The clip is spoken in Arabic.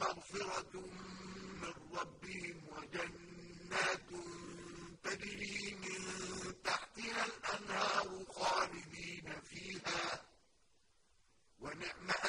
مغفرة من ربهم وجنات تجري من تحتها الأنهار خالدين فيها. ونعمة